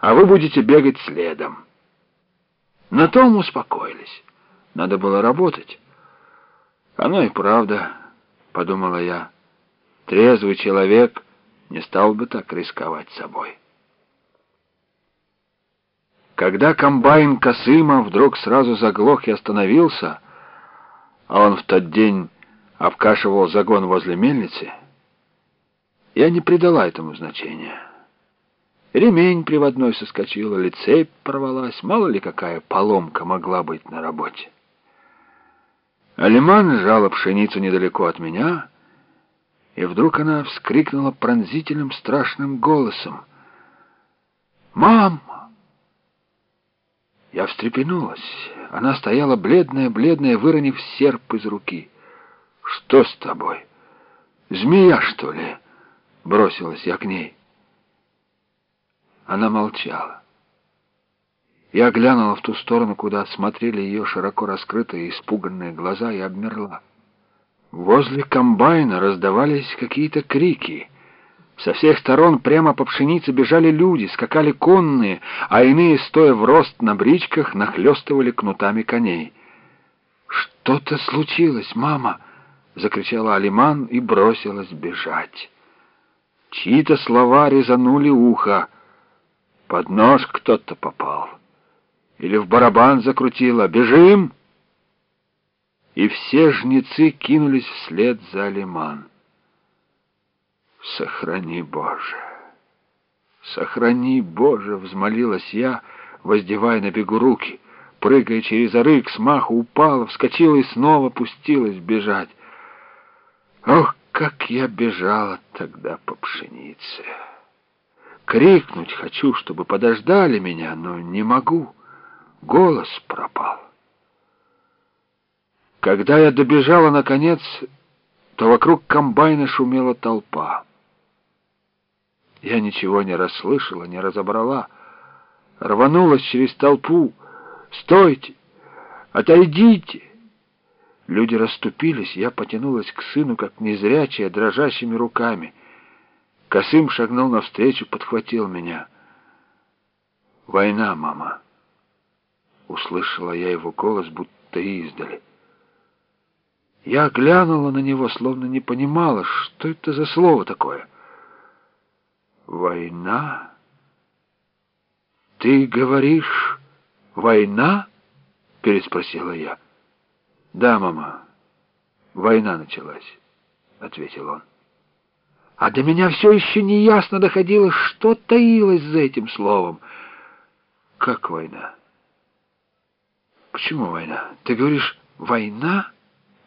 а вы будете бегать следом. На том успокоились. Надо было работать. Оно и правда, подумала я. Трезвый человек не стал бы так рисковать собой. Когда комбайн Косыма вдруг сразу заглох и остановился, а он в тот день обкашивал загон возле мельницы, я не придала этому значения. Ремень приводной соскочил, или цепь порвалась, мало ли какая поломка могла быть на работе. Алиман сжала пшеницу недалеко от меня, и вдруг она вскрикнула пронзительным страшным голосом. «Мам!» Я встрепенулась. Она стояла бледная-бледная, выронив серп из руки. «Что с тобой? Змея, что ли?» Бросилась я к ней. Она молчала. Я глянула в ту сторону, куда смотрели ее широко раскрытые испуганные глаза, и обмерла. Возле комбайна раздавались какие-то крики — со всех сторон прямо по пшенице бежали люди, скакали конные, а иные, стоя в рост на бричках, нахлестывали кнутами коней. «Что-то случилось, мама!» — закричала Алиман и бросилась бежать. Чьи-то слова резанули ухо. Под нож кто-то попал. Или в барабан закрутило. «Бежим!» И все жнецы кинулись вслед за Алиман. «Сохрани, Боже! Сохрани, Боже!» — взмолилась я, воздевая на бегу руки. Прыгая через орык, смаху упала, вскочила и снова пустилась бежать. Ох, как я бежала тогда по пшенице! Крикнуть хочу, чтобы подождали меня, но не могу. Голос пропал. Когда я добежала, наконец, то вокруг комбайна шумела толпа. Я ничего не расслышала, не разобрала. Рванулась через толпу. «Стойте! Отойдите!» Люди расступились, я потянулась к сыну, как незрячая, дрожащими руками. Косым шагнул навстречу, подхватил меня. «Война, мама!» Услышала я его голос, будто издали. Я глянула на него, словно не понимала, что это за слово такое — «Война? Ты говоришь, война?» — переспросила я. «Да, мама, война началась», — ответил он. А до меня все еще не ясно доходило, что таилось за этим словом. «Как война?» «Почему война? Ты говоришь, война?»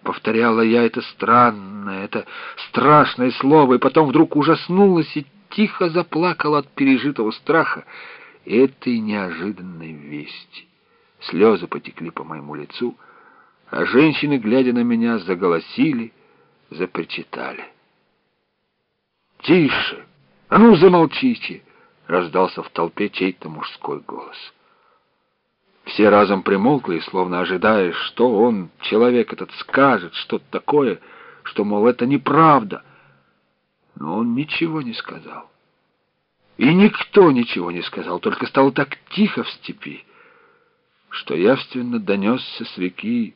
Повторяла я это странное, это страшное слово, и потом вдруг ужаснулась и тихо заплакал от пережитого страха этой неожиданной вести. Слезы потекли по моему лицу, а женщины, глядя на меня, заголосили, запричитали. «Тише! А ну, замолчите!» — раздался в толпе чей-то мужской голос. Все разом примолкли, словно ожидая, что он, человек этот, скажет что-то такое, что, мол, это неправда — но он ничего не сказал. И никто ничего не сказал, только стало так тихо в степи, что явственно донесся с реки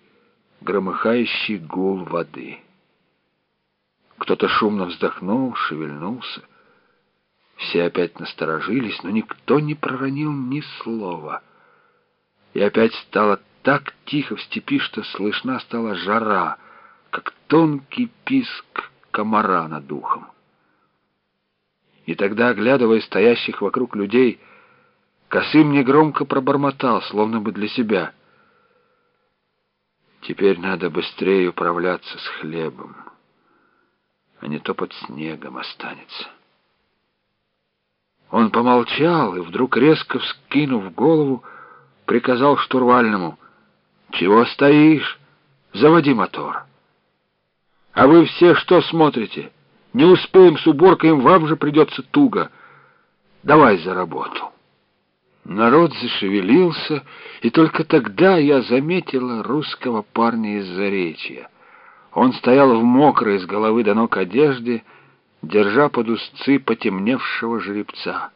громыхающий гул воды. Кто-то шумно вздохнул, шевельнулся. Все опять насторожились, но никто не проронил ни слова. И опять стало так тихо в степи, что слышна стала жара, как тонкий писк комара над ухом. И тогда, оглядывая стоящих вокруг людей, Косым негромко пробормотал, словно бы для себя. Теперь надо быстрее управляться с хлебом, а не то под снегом останется. Он помолчал и вдруг, резко вскинув голову, приказал штурвальному, «Чего стоишь? Заводи мотор». «А вы все что смотрите?» Не успеем с уборкой, вам же придется туго. Давай за работу. Народ зашевелился, и только тогда я заметила русского парня из Заречья. Он стоял в мокрой с головы до ног одежде, держа под узцы потемневшего жеребца.